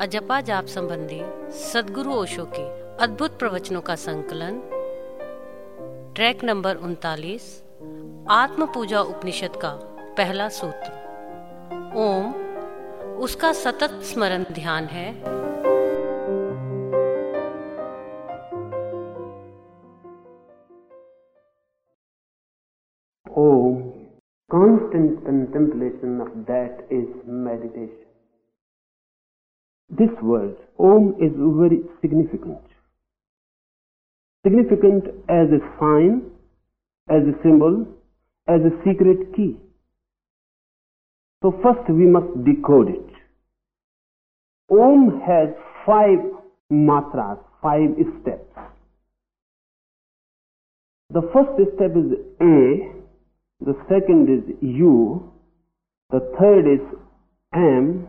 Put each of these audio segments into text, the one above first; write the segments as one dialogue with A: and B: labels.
A: अजपा जाप संबंधी सदगुरु ओशो के अद्भुत प्रवचनों का संकलन। ट्रैक नंबर उनतालीस आत्म पूजा उपनिषद का पहला सूत्र। ओम, उसका सतत स्मरण ध्यान है।
B: That is meditation. This word, Om, is very significant. Significant as a sign, as a symbol, as a secret key. So first we must decode it. Om has five matras, five steps. The first step is A, the second is U, the third is M.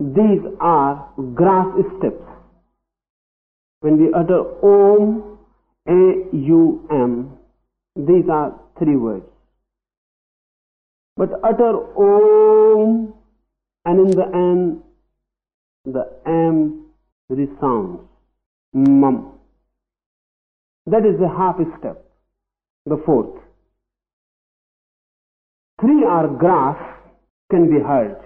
B: These are grass steps. When we utter Om, A, U, M, these are three words. But utter Om and in the end the M resounds. Mum. That is the half step, the fourth. Three are grass can be heard.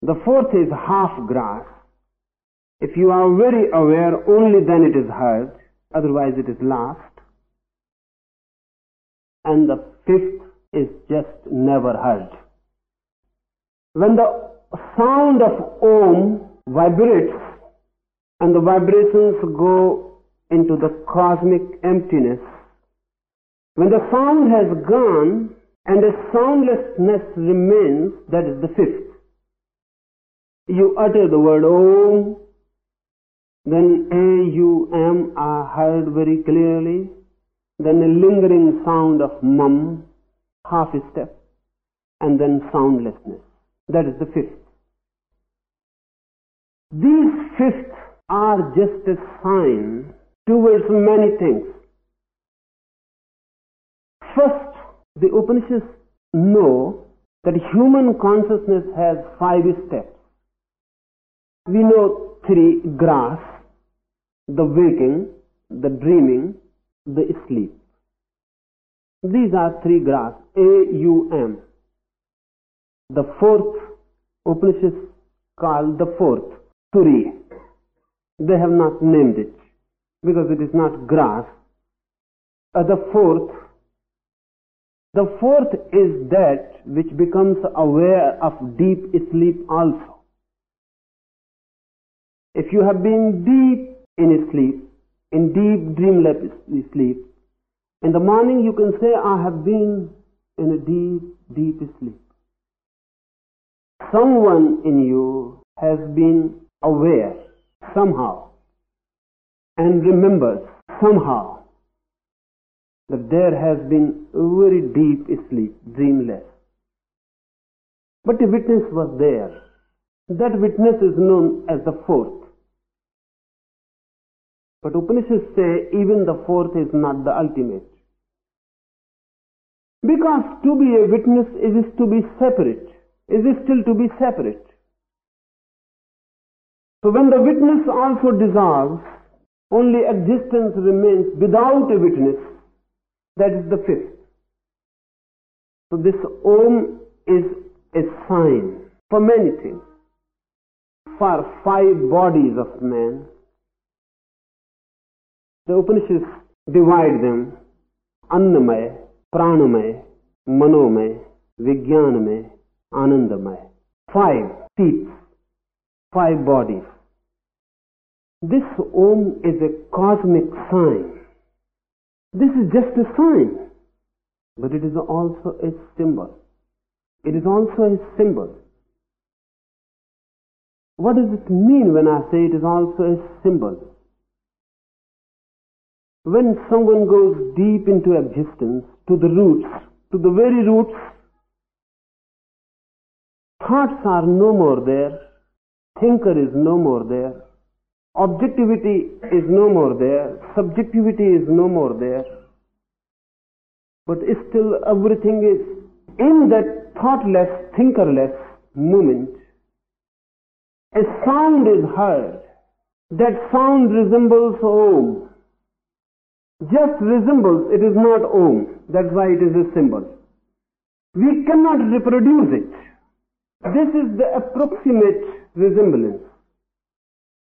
B: The fourth is half grass. If you are very aware, only then it is heard, otherwise it is lost. And the fifth is just never heard. When the sound of Om vibrates and the vibrations go into the cosmic emptiness, when the sound has gone and the soundlessness remains, that is the fifth. You utter the word Om, then A, U, M are heard very clearly, then a lingering sound of Mum, half a step, and then soundlessness. That is the fifth. These fifths are just a sign towards many things. First, the Upanishads know that human consciousness has five steps. We know three grass, the waking, the dreaming, the sleep. These are three grass, A, U, M. The fourth, Upanishads call the fourth, Turi. They have not named it because it is not grass. Uh, the fourth, the fourth is that which becomes aware of deep sleep also. If you have been deep in sleep, in deep dreamless sleep, in the morning you can say, I have been in a deep, deep sleep. Someone in you has been aware somehow and remembers somehow that there has been a very deep sleep, dreamless. But a witness was there. That witness is known as the fourth. But Upanishads say even the fourth is not the ultimate. Because to be a witness is to be separate, is it still to be separate. So when the witness also dissolves, only existence remains without a witness. That is the fifth. So this Om is a sign for many things. For five bodies of man, the Upanishads divide them Annamay, Pranamay, Manomay, Vijnanamay, Anandamay. Five seats, five bodies. This Om is a cosmic sign. This is just a sign, but it is also a symbol. It is also a symbol. What does it mean when I say it is also a symbol? When someone goes deep into existence, to the roots, to the very roots, thoughts are no more there, thinker is no more there, Objectivity is no more there, subjectivity is no more there, but still everything is in that thoughtless, thinkerless moment. A sound is heard. That sound resembles Om. Just resembles, it is not Om. That's why it is a symbol. We cannot reproduce it. This is the approximate resemblance.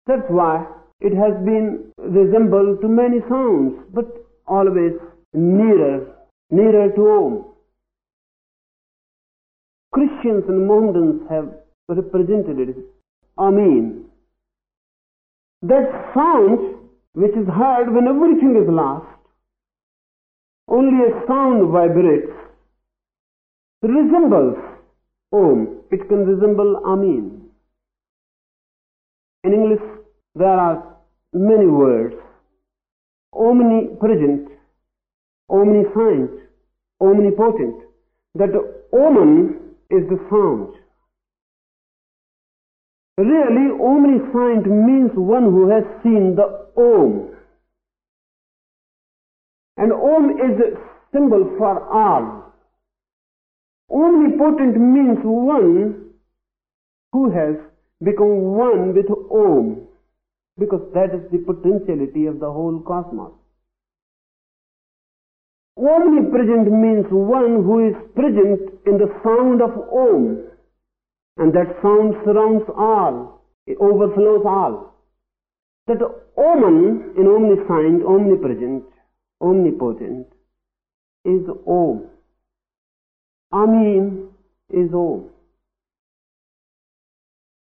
B: That's why it has been resembled to many sounds, but always nearer, nearer to Om. Christians and Mohammedans have represented it. Amin. That sound which is heard when everything is lost, only a sound vibrates, resembles Om. It can resemble Amin. In English, there are many words. Omnipresent, omniscient, omnipotent. That omen is the sound. Really, omniscient means one who has seen the Om. And Om is a symbol for all. Omnipotent means one who has become one with Om, because that is the potentiality of the whole cosmos. Omnipresent means one who is present in the sound of Om, and that sound surrounds all, it overflows all. That Omen in omniscient, omnipresent, omnipotent is Om. Amin is Om.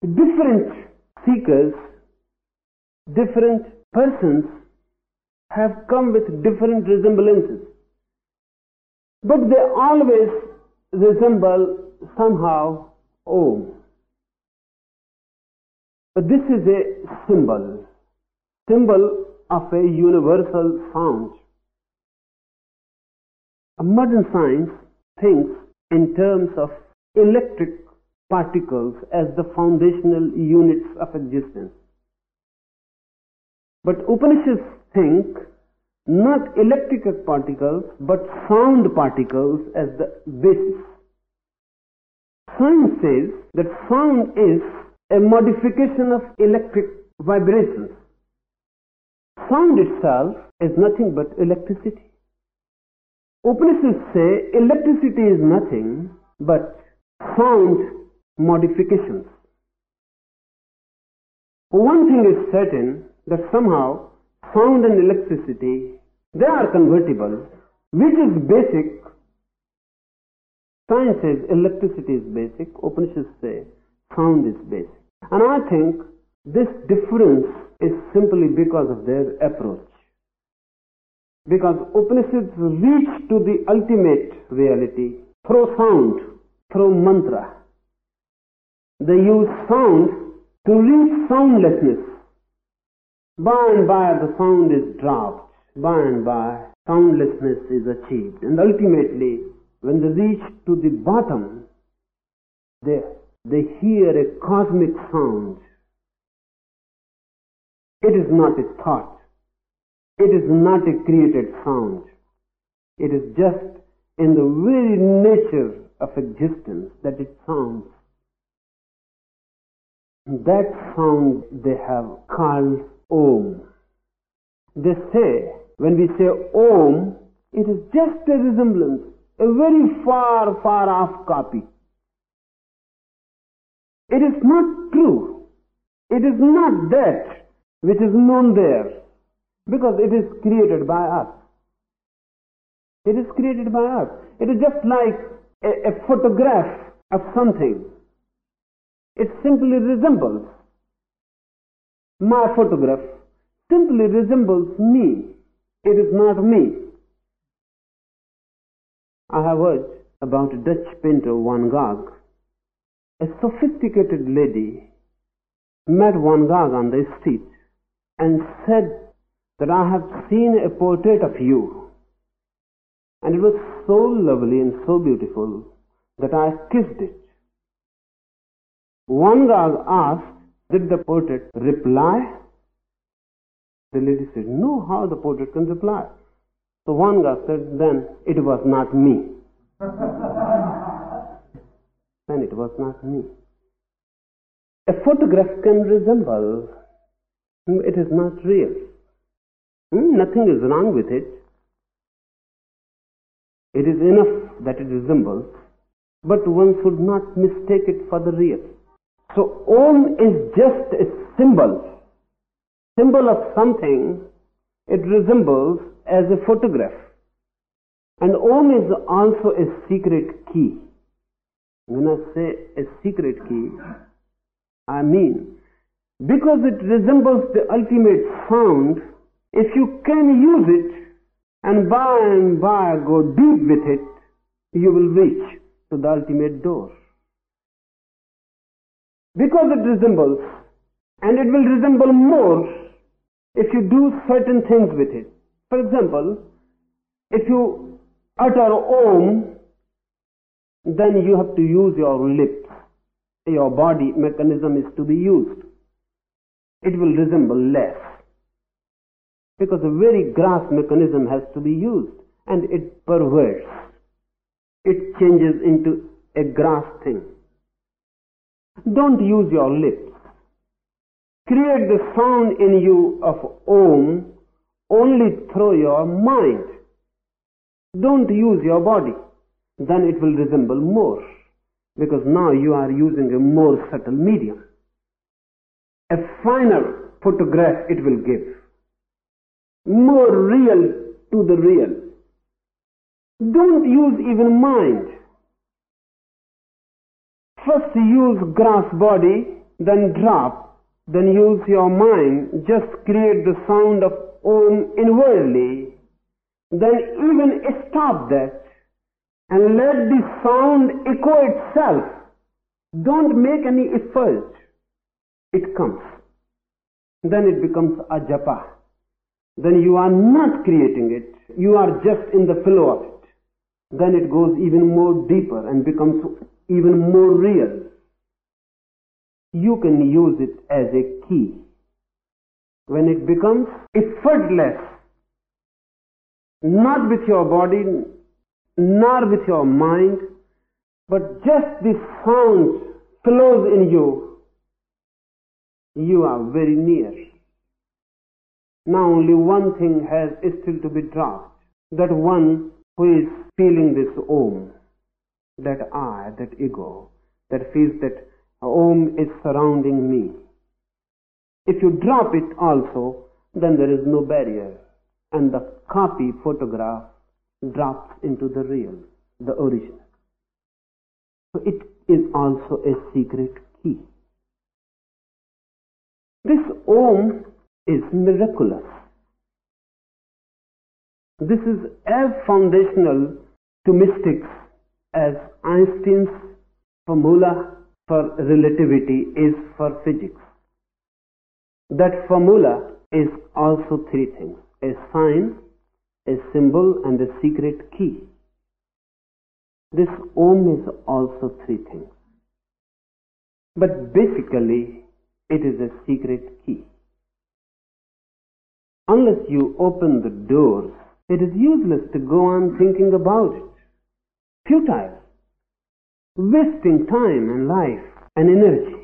B: Different seekers, different persons have come with different resemblances. But they always resemble somehow Om. But this is a symbol, symbol of a universal sound. Modern science thinks in terms of electric particles as the foundational units of existence. But Upanishads think not electrical particles but sound particles as the basis. Science says that sound is a modification of electric vibrations. Sound itself is nothing but electricity. Upanishads say electricity is nothing but sound modifications. One thing is certain that somehow sound and electricity they are convertible. Which is basic? Science says electricity is basic. Upanishads say sound is basic. And I think this difference is simply because of their approach. Because Upanishads reach to the ultimate reality through sound, through mantra. They use sound to reach soundlessness. By and by the sound is dropped. By and by soundlessness is achieved. And ultimately, when they reach to the bottom, they, they hear a cosmic sound. It is not a thought. It is not a created sound. It is just in the very nature of existence that it sounds. That sound they have called Om. They say, when we say Om, it is just a resemblance, a very far, far off copy. It is not true. It is not that which is known there because it is created by us. It is created by us. It is just like a, a photograph of something. It simply resembles my photograph simply resembles me. It is not me. I have heard about a Dutch painter Van Gogh. A sophisticated lady met Van Gogh on the street and said that I have seen a portrait of you. And it was so lovely and so beautiful that I kissed it. Van Gogh asked, did the portrait reply? The lady said, No, how the portrait can reply? So one guy said, Then it was not me. then it was not me. A photograph can resemble, it is not real. Hmm, Nothing is wrong with it. It is enough that it resembles, but one should not mistake it for the real. So Om is just a symbol, symbol of something it resembles as a photograph. And Om is also a secret key. When I say a secret key, I mean because it resembles the ultimate sound, if you can use it and by and by go deep with it, you will reach to the ultimate door. Because it resembles, and it will resemble more if you do certain things with it. For example, if you utter Om, then you have to use your lips. Your body mechanism is to be used. It will resemble less. Because a very grass mechanism has to be used and it perverts. It changes into a grass thing. Don't use your lips. Create the sound in you of Om only through your mind. Don't use your body. Then it will resemble more. Because now you are using a more subtle medium. A finer photograph it will give. More real to the real. Don't use even mind. First use grass body, then drop, then use your mind, just create the sound of Om inwardly, then even stop that and let the sound echo itself. Don't make any effort. It comes. Then it becomes a japa. Then you are not creating it. You are just in the flow of it. Then it goes even more deeper and becomes even more real. You can use it as a key. When it becomes effortless, not with your body, nor with your mind, but just the sound flows in you, you are very near. Now only one thing has still to be dropped. That one who is feeling this Om, that I, that ego, that feels that Om is surrounding me. If you drop it also, then there is no barrier. And the copy photograph drops into the real, the original. So it is also a secret key. This Om is miraculous. This is as foundational to mystics as Einstein's formula for relativity is for physics. That formula is also three things a sign, a symbol, and a secret key. This Om is also three things. But basically, it is a secret key. Unless you open the doors, it is useless to go on thinking about it. Futile. Wasting time and life and energy.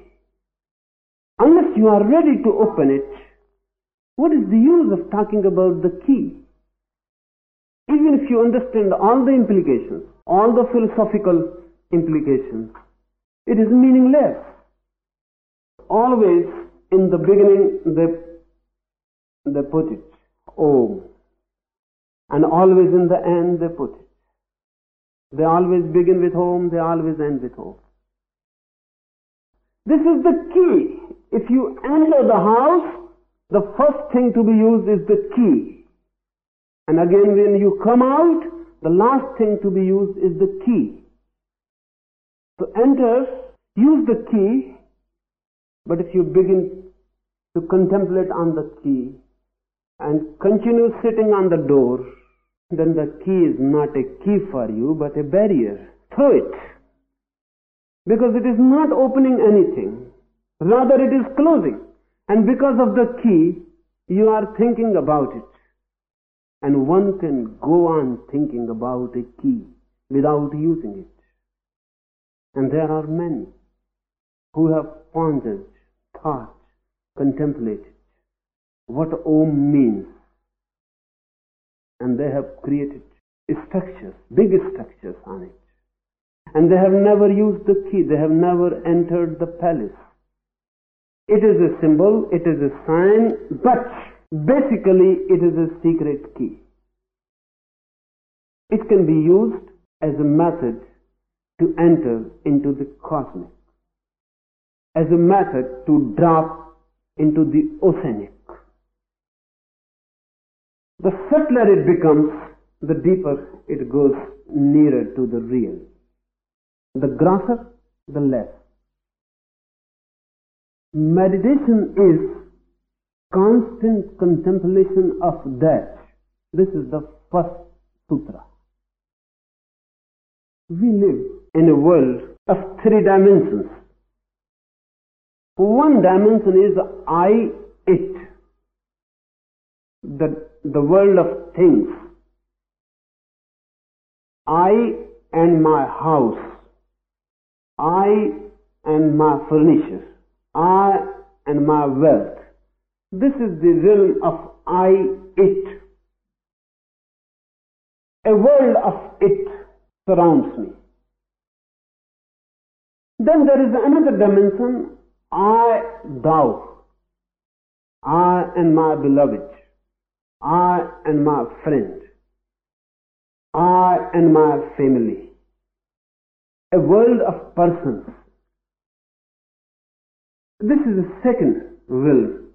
B: Unless you are ready to open it, what is the use of talking about the key? Even if you understand all the implications, all the philosophical implications, it is meaningless. Always in the beginning they, they put it, Om. And always in the end they put it. They always begin with Om, they always end with Om. This is the key. If you enter the house, the first thing to be used is the key. And again, when you come out, the last thing to be used is the key. So enter, use the key, but if you begin to contemplate on the key and continue sitting on the door, then the key is not a key for you, but a barrier. Throw it. Because it is not opening anything. Rather, it is closing. And because of the key, You are thinking about it. And one can go on thinking about a key without using it. And there are many who have pondered, thought, contemplated what Om means. And they have created structures, big structures on it. And they have never used the key, they have never entered the palace. It is a symbol, it is a sign, but basically it is a secret key. It can be used as a method to enter into the cosmic, as a method to drop into the oceanic. The subtler it becomes, the deeper it goes nearer to the real. The grosser, the less. Meditation is constant contemplation of that. This is the first sutra. We live in a world of three dimensions. One dimension is I. The, the world of things. I and my house. I and my furniture. I and my wealth. This is the realm of I, it. A world of it surrounds me. Then there is another dimension, I, thou. I and my beloved. I and my friend. I and my family. A world of persons. This is the second realm.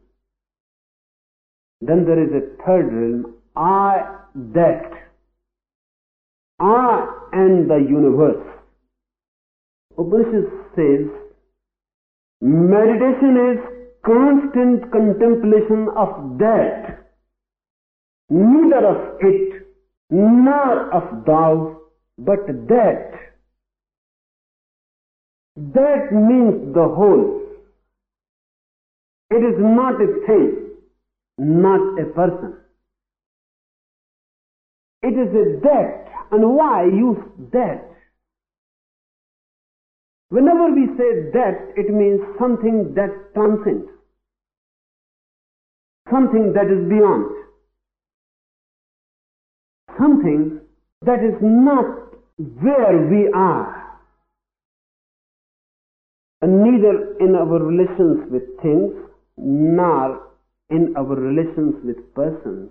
B: Then there is a third realm, I, that. I and the universe. Upanishad says, meditation is constant contemplation of that, neither of it, nor of thou, but that. That means the whole. It is not a thing, not a person. It is a that. And why use that? Whenever we say that, it means something that transcends, something that is beyond, something that is not where we are, and neither in our relations with things nor in our relations with persons.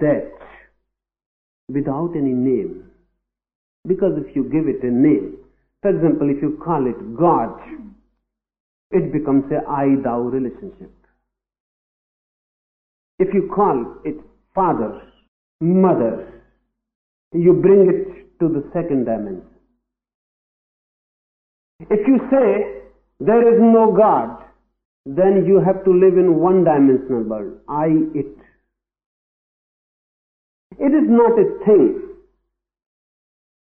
B: That without any name. Because if you give it a name, for example, if you call it God, it becomes a I thou relationship. If you call it father, mother, you bring it to the second dimension. If you say there is no God, then you have to live in one dimensional world, I, it. It is not a thing.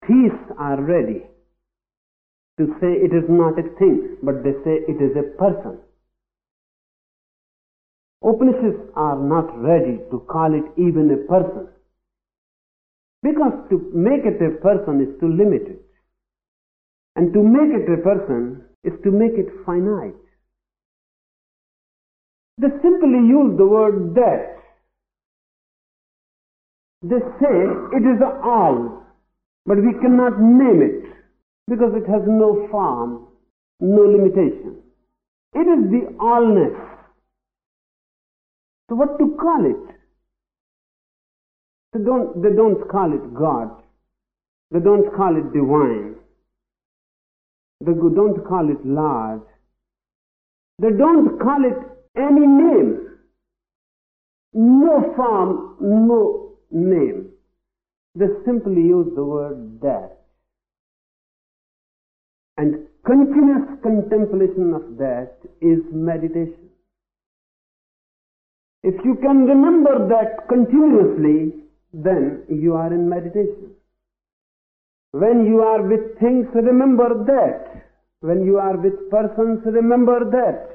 B: Thieves are ready to say it is not a thing, but they say it is a person. Upanishads are not ready to call it even a person. Because to make it a person is to limit it. And to make it a person is to make it finite. They simply use the word that. They say it is all, but we cannot name it because it has no form, no limitation. It is the allness. So what to call it? They don't, they don't call it God. They don't call it divine. They don't call it Lord. They don't call it any name. No form, no name. They simply use the word that. And continuous contemplation of that is meditation. If you can remember that continuously, then you are in meditation. When you are with things, remember that. When you are with persons, remember that.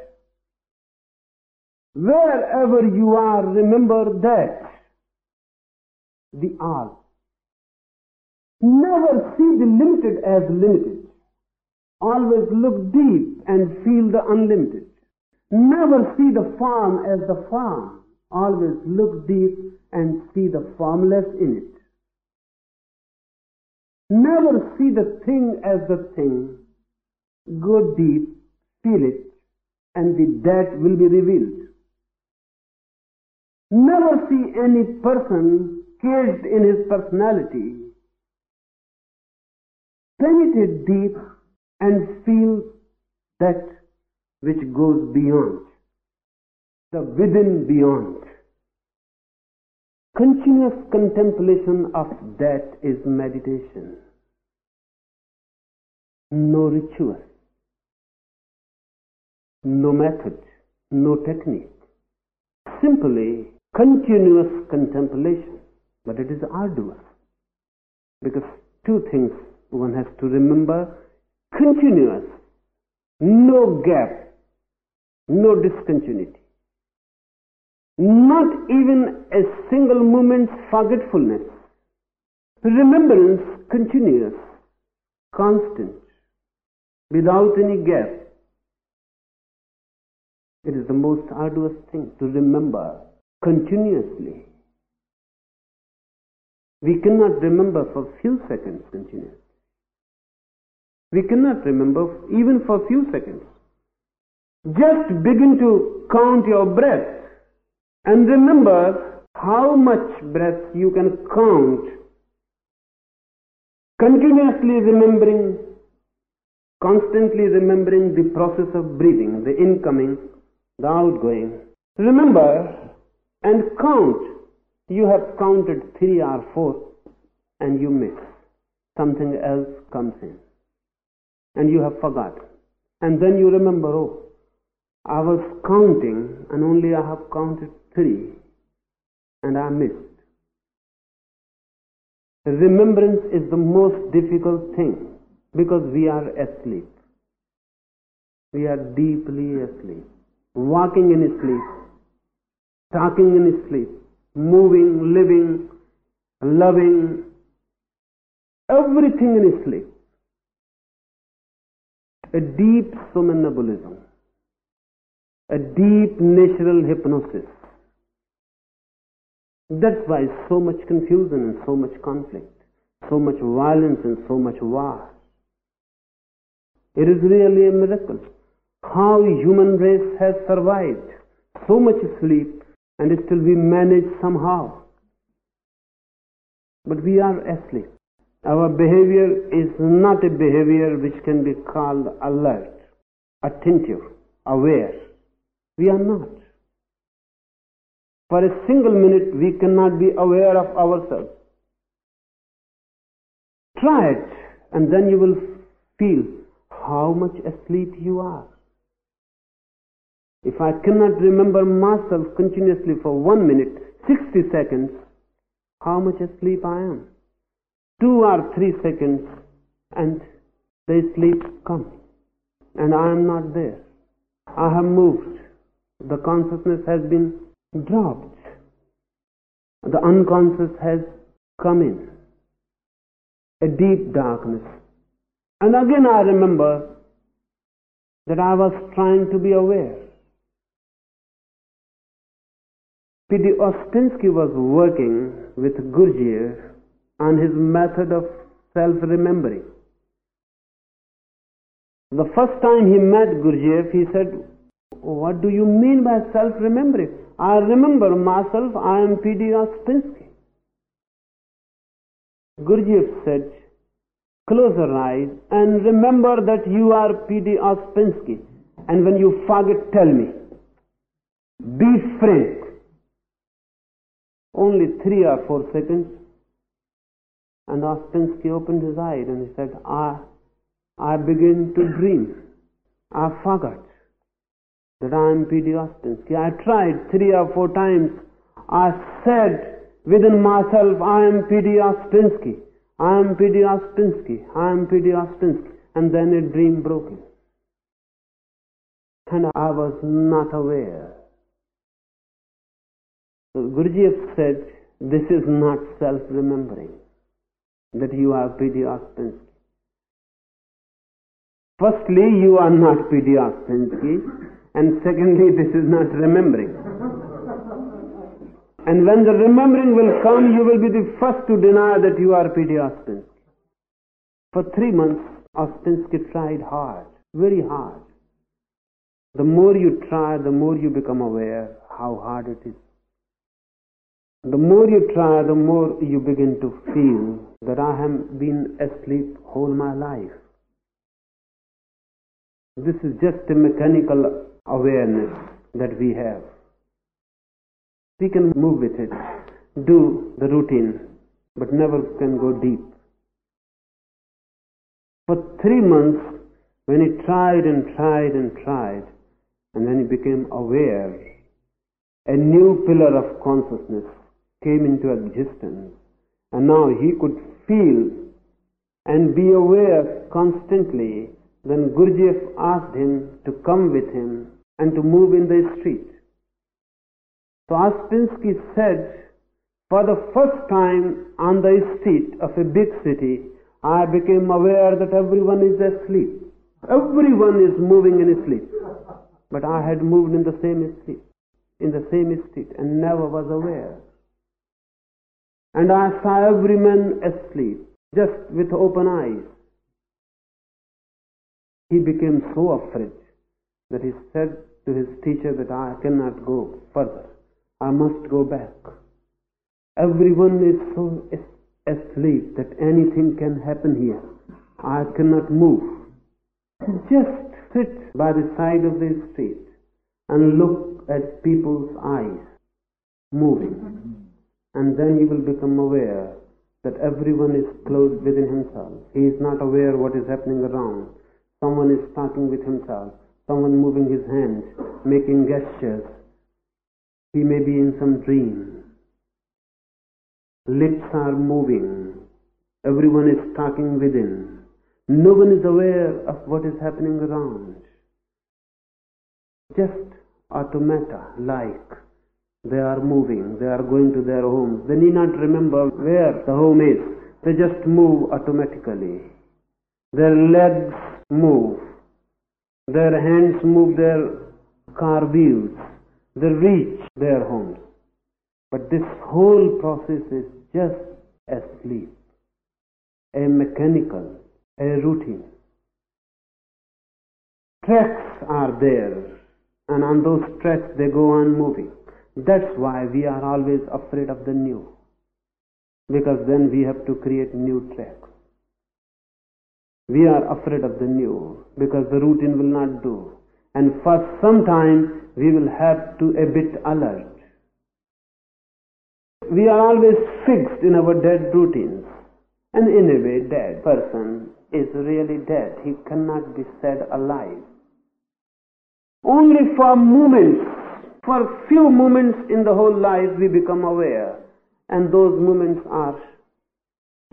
B: Wherever you are, remember that. The all. Never see the limited as limited. Always look deep and feel the unlimited. Never see the form as the form. Always look deep and see the formless in it. Never see the thing as the thing. Go deep, feel it, and the dead will be revealed. Never see any person caged in his personality. Penetrate deep and feel that which goes beyond, the within beyond. Continuous contemplation of that is meditation. No ritual, no method, no technique. Simply continuous contemplation. But it is arduous. Because two things one has to remember continuous, no gap, no discontinuity. Not even a single moment's forgetfulness. Remembrance continuous, constant, without any gap. It is the most arduous thing to remember continuously. We cannot remember for few seconds continuously. We cannot remember even for few seconds. Just begin to count your breath and remember how much breath you can count. Continuously remembering, constantly remembering the process of breathing, the incoming, the outgoing. Remember and count. You have counted three or four and you miss. Something else comes in. And you have forgotten. And then you remember, oh, I was counting and only I have counted three and I missed. Remembrance is the most difficult thing because we are asleep. We are deeply asleep, walking in sleep talking in sleep, moving, living, loving, everything in sleep. A deep somnambulism, a deep natural hypnosis. That's why so much confusion and so much conflict, so much violence and so much war. It is really a miracle how human race has survived so much sleep and still we manage somehow. But we are asleep. Our behavior is not a behavior which can be called alert, attentive, aware. We are not. For a single minute, we cannot be aware of ourselves. Try it, and then you will feel how much asleep you are. If I cannot remember myself continuously for one minute, 60 seconds, how much asleep I am? Two or three seconds and the sleep comes and I am not there. I have moved. The consciousness has been dropped. The unconscious has come in. A deep darkness. And again I remember that I was trying to be aware. P.D. Ouspensky was working with Gurdjieff on his method of self-remembering. The first time he met Gurdjieff, he said, what do you mean by self-remembering? I remember myself, I am P.D. Ouspensky. Gurdjieff said, close your eyes and remember that you are P.D. Ouspensky. And when you forget, tell me. Be frank only three or four seconds. And Ouspensky opened his eyes and he said, I, I begin to dream. I forgot that I am P.D. Ouspensky. I tried three or four times. I said within myself, I am P.D. Ouspensky. I am P.D. Ouspensky. I am P.D. Ouspensky. And then a dream broke in. And I was not aware So Gurdjieff said, this is not self-remembering, that you are P.D. Ouspensky. Firstly, you are not P.D. Ouspensky, and secondly, this is not remembering. And when the remembering will come, you will be the first to deny that you are P.D. Ouspensky. For three months, Ouspensky tried hard, very hard. The more you try, the more you become aware how hard it is. The more you try, the more you begin to feel that I have been asleep whole my life. This is just a mechanical awareness that we have. We can move with it, do the routine, but never can go deep. For three months, when he tried and tried and tried, and then he became aware, a new pillar of consciousness came into existence. And now he could feel and be aware constantly. Then Gurdjieff asked him to come with him and to move in the street. So Ouspensky said, for the first time on the street of a big city, I became aware that everyone is asleep. Everyone is moving in sleep. But I had moved in the same street, in the same street, and never was aware. And I saw every man asleep, just with open eyes. He became so afraid that he said to his teacher that I cannot go further. I must go back. Everyone is so asleep that anything can happen here. I cannot move. Just sit by the side of the street and look at people's eyes moving. And then you will become aware that everyone is closed within himself. He is not aware what is happening around. Someone is talking with himself. Someone moving his hands, making gestures. He may be in some dream. Lips are moving. Everyone is talking within. No one is aware of what is happening around. Just automata like they are moving, they are going to their homes. They need not remember where the home is. They just move automatically. Their legs move. Their hands move their car wheels. They reach their homes. But this whole process is just a sleep, a mechanical, a routine. Tracks are there, and on those tracks they go on moving. That's why we are always afraid of the new, because then we have to create new tracks. We are afraid of the new because the routine will not do. And for some time we will have to a bit alert. We are always fixed in our dead routines. And in a way, dead person is really dead. He cannot be said alive. Only for moments, for few moments in the whole life we become aware. And those moments are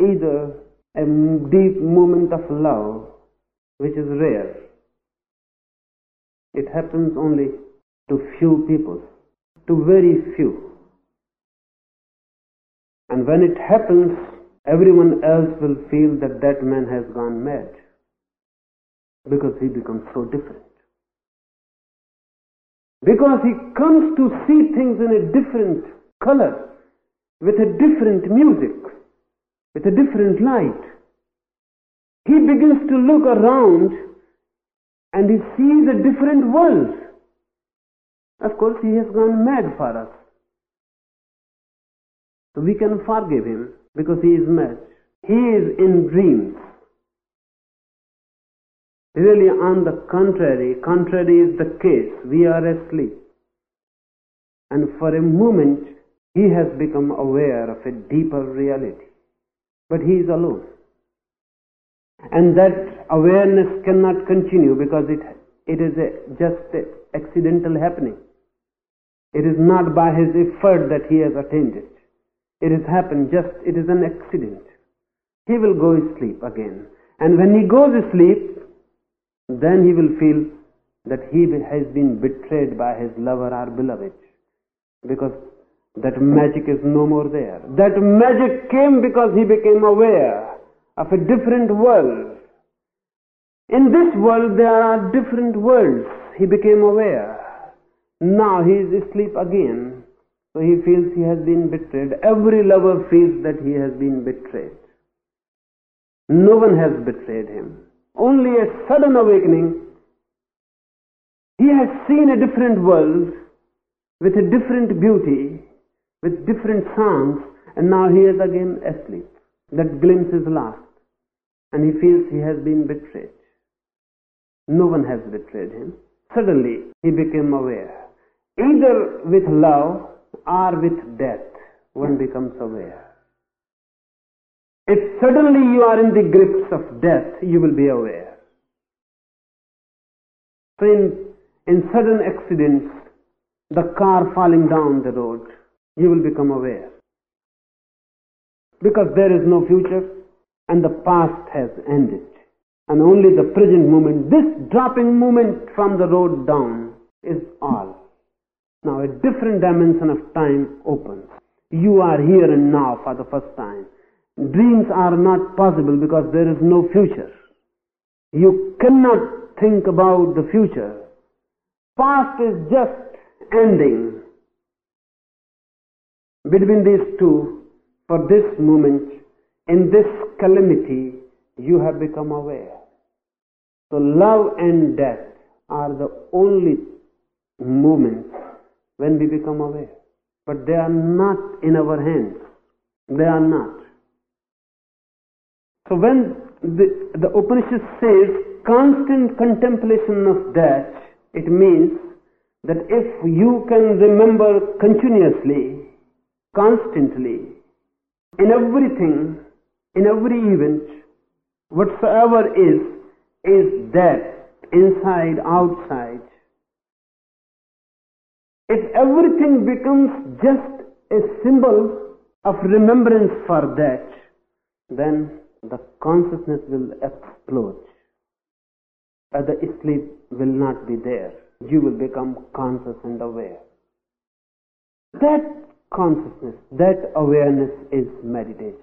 B: either a deep moment of love, which is rare. It happens only to few people, to very few. And when it happens, everyone else will feel that that man has gone mad because he becomes so different. Because he comes to see things in a different color, with a different music, with a different light. He begins to look around and he sees a different world. Of course, he has gone mad for us. So we can forgive him because he is mad. He is in dreams. Really, on the contrary, contrary is the case. We are asleep. And for a moment, he has become aware of a deeper reality. But he is alone. And that awareness cannot continue because it, it is a, just a accidental happening. It is not by his effort that he has attained it. It has happened just, it is an accident. He will go asleep again. And when he goes asleep, then he will feel that he has been betrayed by his lover or beloved. Because that magic is no more there. That magic came because he became aware of a different world. In this world there are different worlds. He became aware. Now he is asleep again. So he feels he has been betrayed. Every lover feels that he has been betrayed. No one has betrayed him. Only a sudden awakening. He has seen a different world with a different beauty, with different sounds, and now he is again asleep. That glimpse is lost. And he feels he has been betrayed. No one has betrayed him. Suddenly he became aware. Either with love or with death, one becomes aware. If suddenly you are in the grips of death, you will be aware. So in, in sudden accidents, the car falling down the road, you will become aware. Because there is no future and the past has ended. And only the present moment, this dropping moment from the road down is all. Now a different dimension of time opens. You are here and now for the first time. Dreams are not possible because there is no future. You cannot think about the future. Past is just ending. Between these two, for this moment, in this calamity, you have become aware. So love and death are the only moments when we become aware. But they are not in our hands. They are not. So when the, the Upanishad says constant contemplation of death, it means that if you can remember continuously, constantly, in everything, in every event, whatsoever is, is death, inside, outside. If everything becomes just a symbol of remembrance for that, then the consciousness will explode. The sleep will not be there. You will become conscious and aware. That consciousness, that awareness is meditation.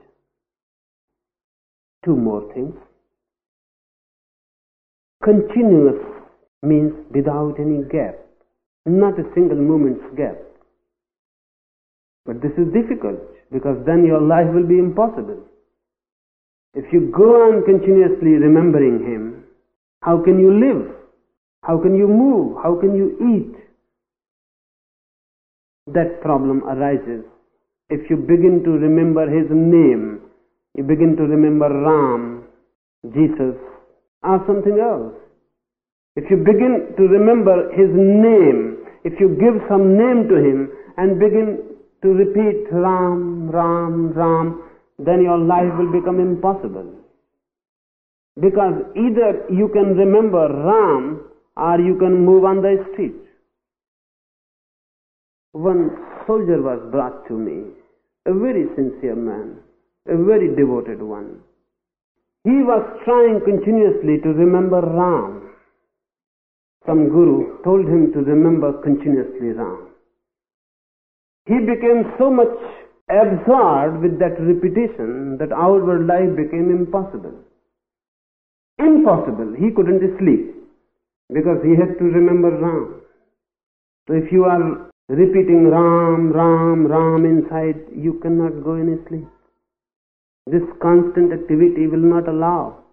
B: Two more things. Continuous means without any gap, not a single moment's gap. But this is difficult because then your life will be impossible. If you go on continuously remembering Him, how can you live? How can you move? How can you eat? That problem arises if you begin to remember His name, you begin to remember Ram, Jesus, or something else. If you begin to remember His name, if you give some name to Him and begin to repeat Ram, Ram, Ram, then your life will become impossible. Because either you can remember Ram or you can move on the street. One soldier was brought to me, a very sincere man, a very devoted one. He was trying continuously to remember Ram. Some guru told him to remember continuously Ram. He became so much absorbed with that repetition that outward life became impossible. Impossible. He couldn't sleep because he had to remember Ram. So if you are repeating Ram, Ram, Ram inside, you cannot go in sleep. This constant activity will not allow.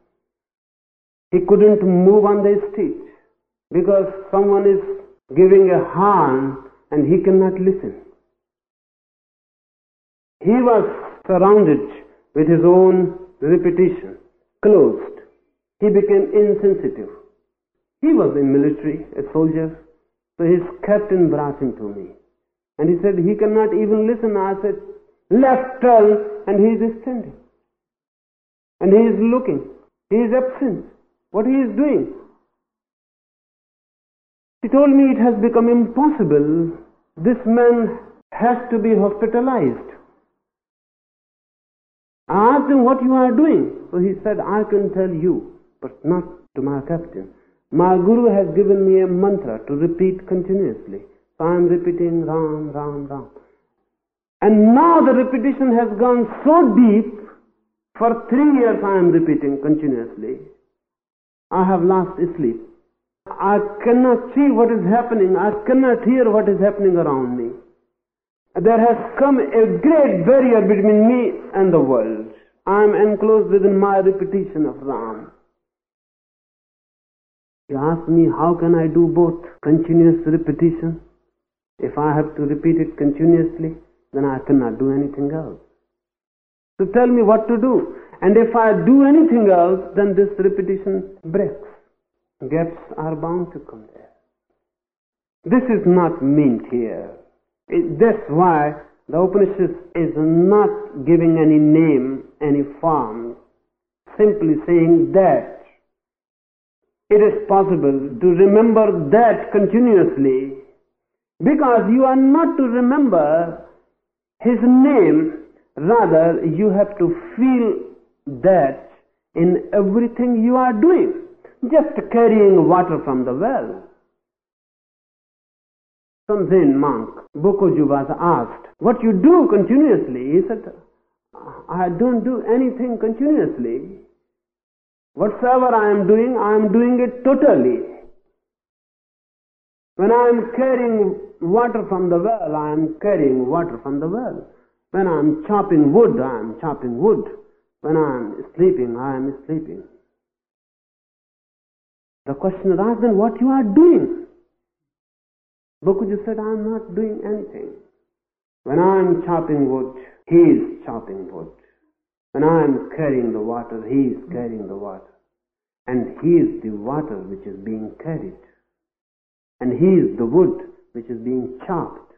B: He couldn't move on the street because someone is giving a horn and he cannot listen. He was surrounded with his own repetition, closed. He became insensitive. He was in military, a soldier, so his captain brought him to me. And he said, he cannot even listen. I said, left turn, and he is standing. And he is looking. He is absent. What he is doing? He told me it has become impossible. This man has to be hospitalized. I asked him what you are doing. So he said, I can tell you, but not to my captain. My guru has given me a mantra to repeat continuously. So I am repeating Ram, Ram, Ram. And now the repetition has gone so deep, for three years I am repeating continuously. I have lost sleep. I cannot see what is happening. I cannot hear what is happening around me. There has come a great barrier between me and the world. I am enclosed within my repetition of Ram. You ask me, how can I do both continuous repetition? If I have to repeat it continuously, then I cannot do anything else. So tell me what to do. And if I do anything else, then this repetition breaks. Gaps are bound to come there. This is not meant here. It, that's why the Upanishad is not giving any name, any form, simply saying that it is possible to remember that continuously because you are not to remember his name, rather you have to feel that in everything you are doing, just carrying water from the well. Some Zen monk, Bokuju, was asked, What you do continuously? He said, I don't do anything continuously. Whatsoever I am doing, I am doing it totally. When I am carrying water from the well, I am carrying water from the well. When I am chopping wood, I am chopping wood. When I am sleeping, I am sleeping. The question is asked then what you are doing? Bokuju said, I am not doing anything. When I am chopping wood, he is chopping wood. When I am carrying the water, he is carrying the water. And he is the water which is being carried. And he is the wood which is being chopped.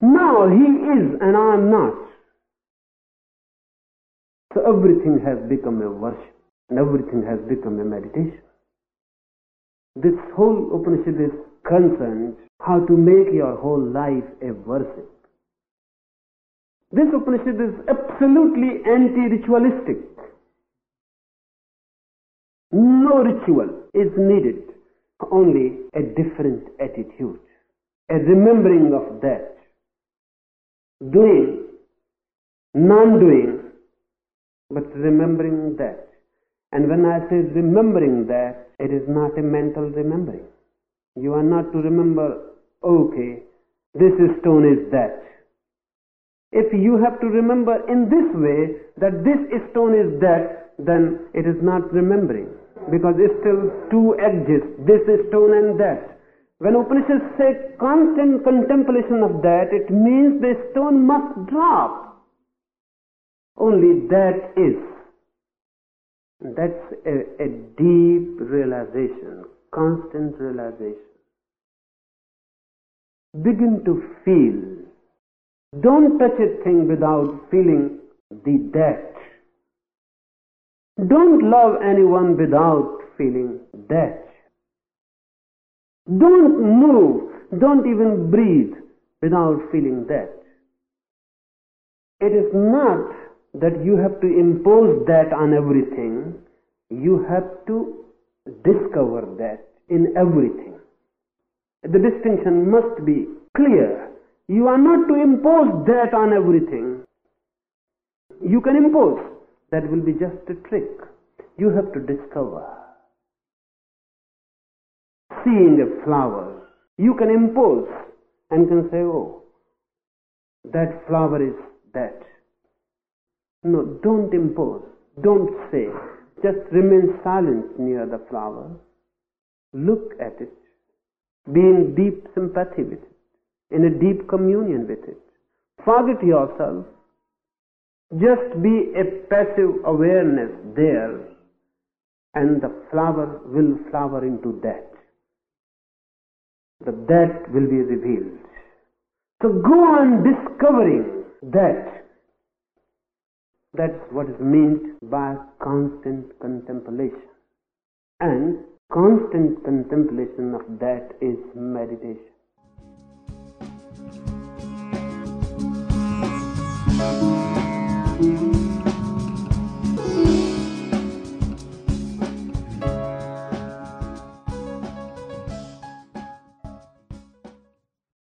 B: Now he is and I am not. So everything has become a worship and everything has become a meditation. This whole Upanishad is concerned how to make your whole life a worship. This Upanishad is absolutely anti-ritualistic. No ritual is needed, only a different attitude, a remembering of that. Doing, non-doing, but remembering that. And when I say remembering that, it is not a mental remembering. You are not to remember, okay, this stone is that. If you have to remember in this way that this stone is that, then it is not remembering because it's still two edges, this stone and that. When Upanishads say constant contemplation of that, it means the stone must drop. Only that is. That's a, a deep realization, constant realization. Begin to feel. Don't touch a thing without feeling the that. Don't love anyone without feeling that. Don't move, don't even breathe without feeling that. It is not that you have to impose that on everything, you have to discover that in everything. The distinction must be clear. You are not to impose that on everything. You can impose, that will be just a trick. You have to discover. Seeing a flower, you can impose and can say, oh, that flower is that. No, don't impose. Don't say. Just remain silent near the flower. Look at it. Be in deep sympathy with it, in a deep communion with it. Forget yourself. Just be a passive awareness there, and the flower will flower into that. The that will be revealed. So go on discovering that. That's what is meant by constant contemplation. And constant contemplation of that is meditation.